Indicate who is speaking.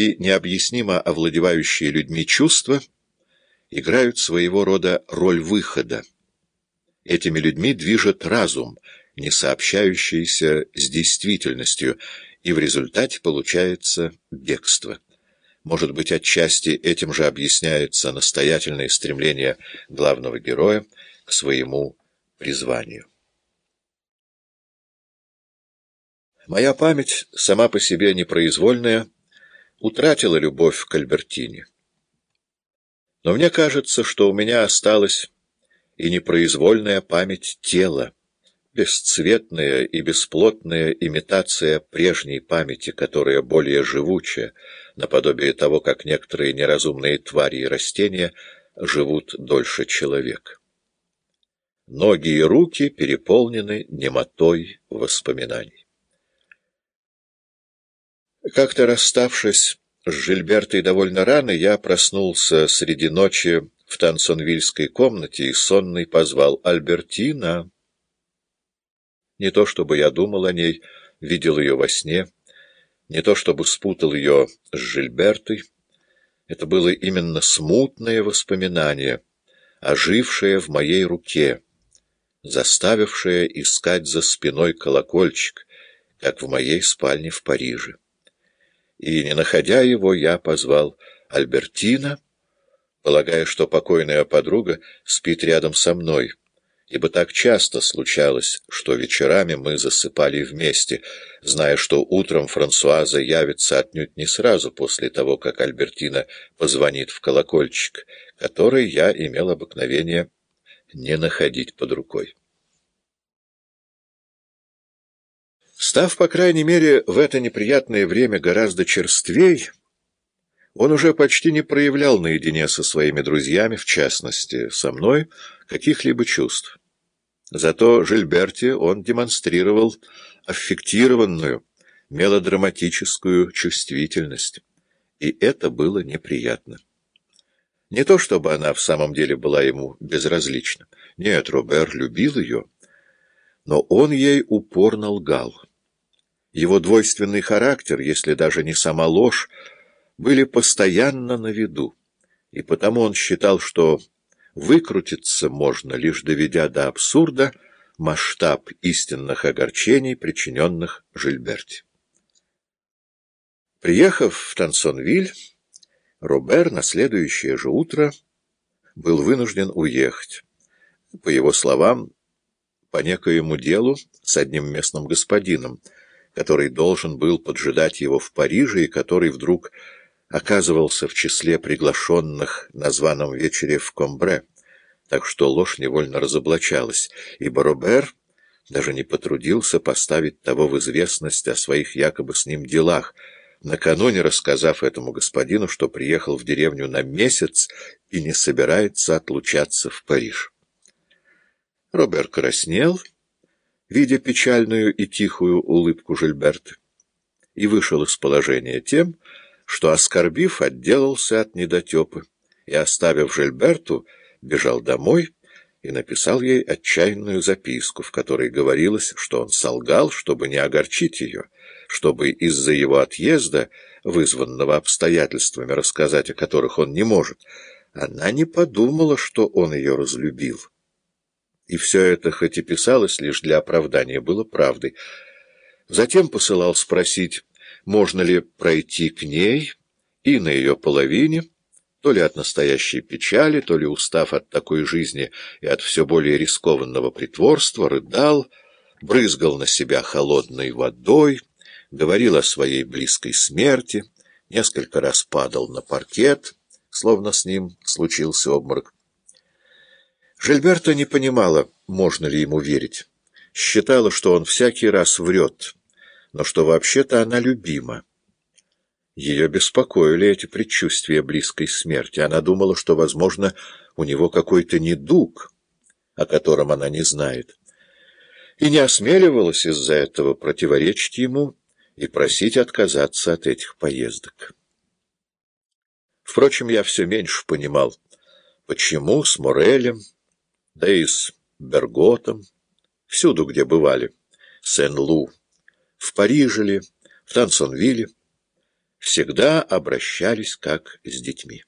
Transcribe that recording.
Speaker 1: и необъяснимо овладевающие людьми чувства играют своего рода роль выхода. Этими людьми движет разум, не сообщающийся с действительностью, и в результате получается бегство. Может быть, отчасти этим же объясняется настоятельное стремление главного героя к своему призванию. Моя память, сама по себе непроизвольная, утратила любовь к Альбертине. Но мне кажется, что у меня осталась и непроизвольная память тела, бесцветная и бесплотная имитация прежней памяти, которая более живучая, наподобие того, как некоторые неразумные твари и растения живут дольше человека. Ноги и руки переполнены немотой воспоминаний. Как-то расставшись с Жильбертой довольно рано, я проснулся среди ночи в танцонвильской комнате и сонный позвал «Альбертина». Не то чтобы я думал о ней, видел ее во сне, не то чтобы спутал ее с Жильбертой. Это было именно смутное воспоминание, ожившее в моей руке, заставившее искать за спиной колокольчик, как в моей спальне в Париже. И, не находя его, я позвал Альбертина, полагая, что покойная подруга спит рядом со мной, ибо так часто случалось, что вечерами мы засыпали вместе, зная, что утром Франсуаза явится отнюдь не сразу после того, как Альбертина позвонит в колокольчик, который я имел обыкновение не находить под рукой. Став, по крайней мере, в это неприятное время гораздо черствей, он уже почти не проявлял наедине со своими друзьями, в частности, со мной, каких-либо чувств. Зато Жильберте он демонстрировал аффектированную, мелодраматическую чувствительность, и это было неприятно. Не то чтобы она в самом деле была ему безразлична. Нет, Робер любил ее, но он ей упорно лгал. Его двойственный характер, если даже не сама ложь, были постоянно на виду, и потому он считал, что выкрутиться можно, лишь доведя до абсурда масштаб истинных огорчений, причиненных Жильберте. Приехав в Тансонвиль, Робер на следующее же утро был вынужден уехать. По его словам, по некоему делу с одним местным господином, который должен был поджидать его в Париже и который вдруг оказывался в числе приглашенных на званом вечере в Комбре, так что ложь невольно разоблачалась, ибо Робер даже не потрудился поставить того в известность о своих якобы с ним делах, накануне рассказав этому господину, что приехал в деревню на месяц и не собирается отлучаться в Париж. Робер краснел, видя печальную и тихую улыбку Жильберта, и вышел из положения тем, что, оскорбив, отделался от недотепы и, оставив Жильберту, бежал домой и написал ей отчаянную записку, в которой говорилось, что он солгал, чтобы не огорчить ее, чтобы из-за его отъезда, вызванного обстоятельствами, рассказать о которых он не может, она не подумала, что он ее разлюбил. И все это, хоть и писалось лишь для оправдания, было правдой. Затем посылал спросить, можно ли пройти к ней и на ее половине, то ли от настоящей печали, то ли устав от такой жизни и от все более рискованного притворства, рыдал, брызгал на себя холодной водой, говорил о своей близкой смерти, несколько раз падал на паркет, словно с ним случился обморок. Жильберта не понимала, можно ли ему верить. Считала, что он всякий раз врет, но что вообще-то она любима. Ее беспокоили эти предчувствия близкой смерти. Она думала, что, возможно, у него какой-то недуг, о котором она не знает, и не осмеливалась из-за этого противоречить ему и просить отказаться от этих поездок. Впрочем, я все меньше понимал, почему с Морелем, да и с Берготом, всюду, где бывали, Сен-Лу, в Париже ли, в Тансонвилле, всегда обращались как с детьми.